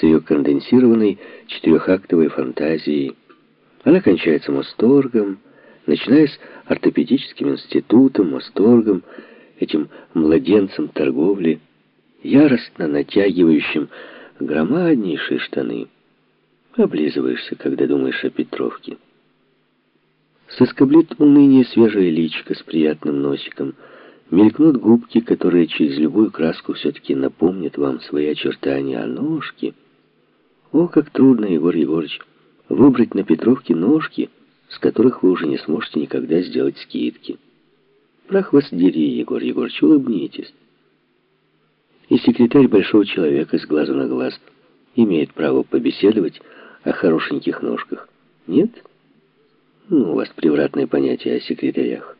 с ее конденсированной четырехактовой фантазией. Она кончается восторгом, начиная с ортопедическим институтом, восторгом, этим младенцем торговли, яростно натягивающим громаднейшие штаны. Облизываешься, когда думаешь о Петровке. Соскоблит уныние свежее личико с приятным носиком. Мелькнут губки, которые через любую краску все-таки напомнят вам свои очертания, а ножки... О, как трудно, Егор Егорович, выбрать на Петровке ножки, с которых вы уже не сможете никогда сделать скидки. Прах вас дери, Егор Егорович, улыбнитесь. И секретарь большого человека с глазу на глаз имеет право побеседовать о хорошеньких ножках. Нет? Ну, у вас превратное понятие о секретарях.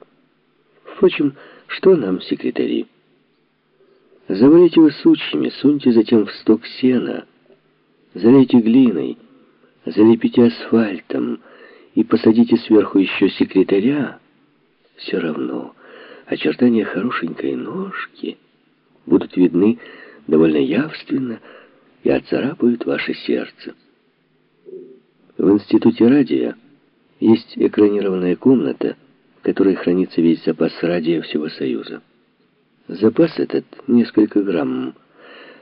Впрочем, что нам, секретари? Завалите вы сучьями, суньте затем в сток сена, залейте глиной, залепите асфальтом и посадите сверху еще секретаря, все равно очертания хорошенькой ножки будут видны довольно явственно и отцарапают ваше сердце. В институте радио есть экранированная комната, в которой хранится весь запас радия всего Союза. Запас этот, несколько грамм,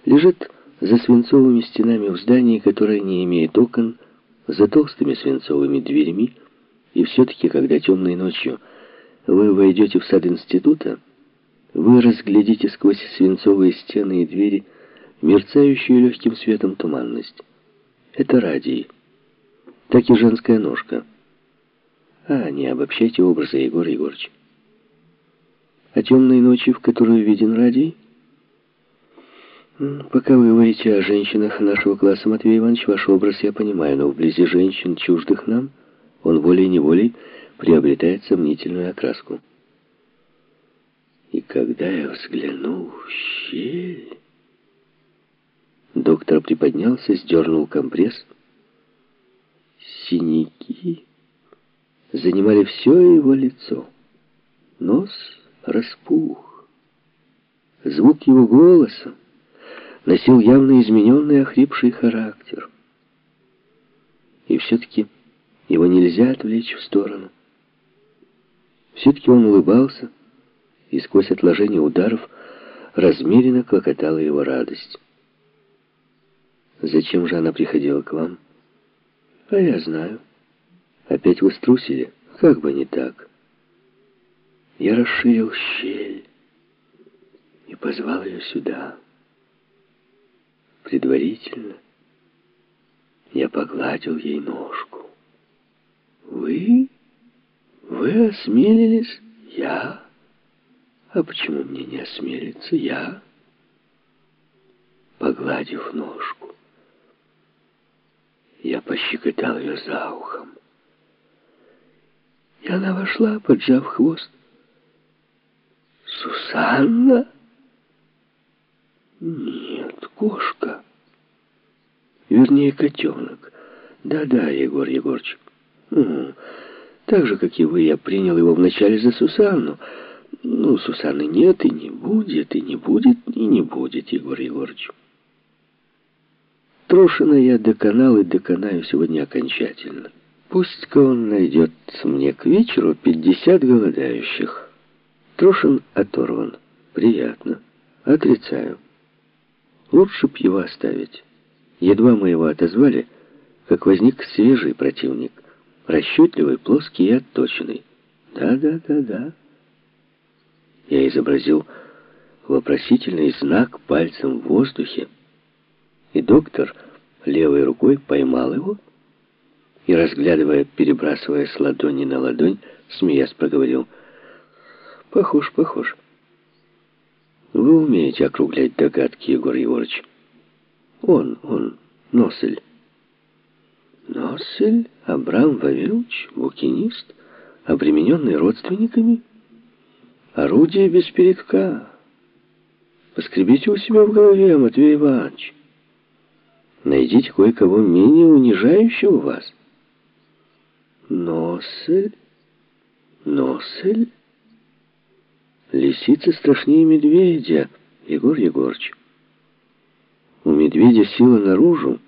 лежит за свинцовыми стенами в здании, которое не имеет окон, за толстыми свинцовыми дверями, и все-таки, когда темной ночью вы войдете в сад института, вы разглядите сквозь свинцовые стены и двери мерцающую легким светом туманность. Это радий. Так и женская ножка. А, не обобщайте образы, Егор Егорович. О темной ночи, в которую виден радий? Пока вы говорите о женщинах нашего класса, Матвей Иванович, ваш образ я понимаю, но вблизи женщин, чуждых нам, он волей-неволей приобретает сомнительную окраску. И когда я взглянул в щель... Доктор приподнялся, сдернул компресс. Синяки занимали все его лицо. Нос распух. Звук его голоса носил явно измененный, охрипший характер. И все-таки его нельзя отвлечь в сторону. Все-таки он улыбался, и сквозь отложение ударов размеренно клокотала его радость. «Зачем же она приходила к вам?» «А я знаю. Опять вы струсили? Как бы не так». Я расширил щель и позвал ее сюда. Предварительно я погладил ей ножку. «Вы?» Вы осмелились? Я? А почему мне не осмелиться? Я? Погладив ножку, я пощекотал ее за ухом. И она вошла, поджав хвост. «Сусанна?» «Нет, кошка. Вернее, котенок. Да-да, Егор Егорчик. Угу. Так же, как и вы, я принял его вначале за Сусанну. Ну, Сусанны нет и не будет, и не будет, и не будет, Егор Егорович. Трошина я доконал и доконаю сегодня окончательно. Пусть-ка он найдет мне к вечеру пятьдесят голодающих. Трошин оторван. Приятно. Отрицаю. Лучше б его оставить. Едва мы его отозвали, как возник свежий противник — расчетливый, плоский и отточенный. Да-да-да-да. Я изобразил вопросительный знак пальцем в воздухе, и доктор левой рукой поймал его и, разглядывая, перебрасывая с ладони на ладонь, смеясь проговорил, «Похож, похож. Вы умеете округлять догадки, Егор Егорович. Он, он, Носель». Носель Абрам Вавилович, букинист, обремененный родственниками? Орудие без передка. Поскребите у себя в голове, Матвей Иванович. Найдите кое-кого менее унижающего вас. Носель? Носель? Лисица страшнее медведя, Егор Егорыч. У медведя сила наружу,